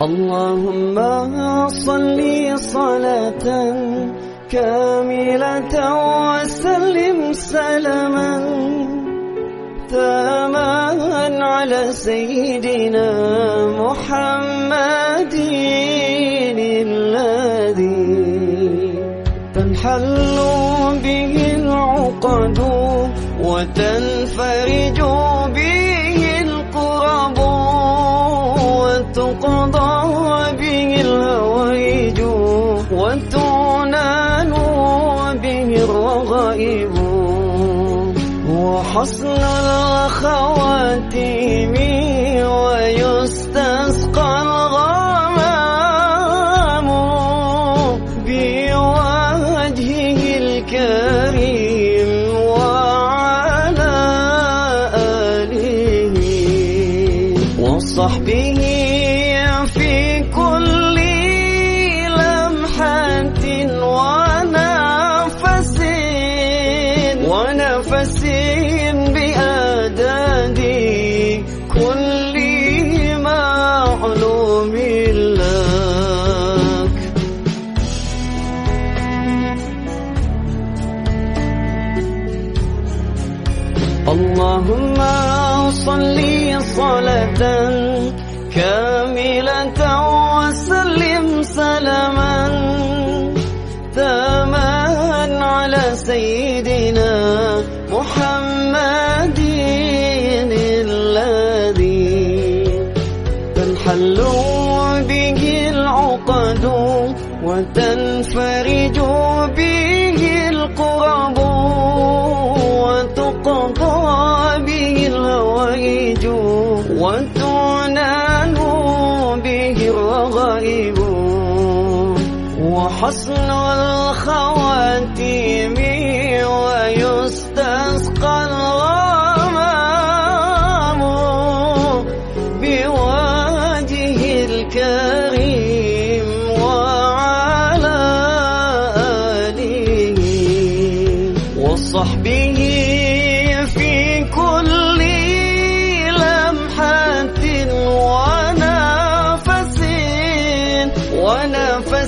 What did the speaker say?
اللهم صل صلاة كاملة وسلم سلاما تاما على سيدنا محمد الذي تنحل به العقد وتنفرج الرغائب وحسن الخواتيم ويستسقى الغمام بوجهه الكريم وعلى آله وصحبه ونفس بأداد كل معلوم لك اللهم صل صلاة كاملة وسلم سلاما تاما على سيدنا محمد الذي تنحل به العقد وتنفرج به القرب وتقضى به الهوائج وتعنان به الرغائب وحسن الخواتيم وصحبه في كل لمحة ونفس ونفس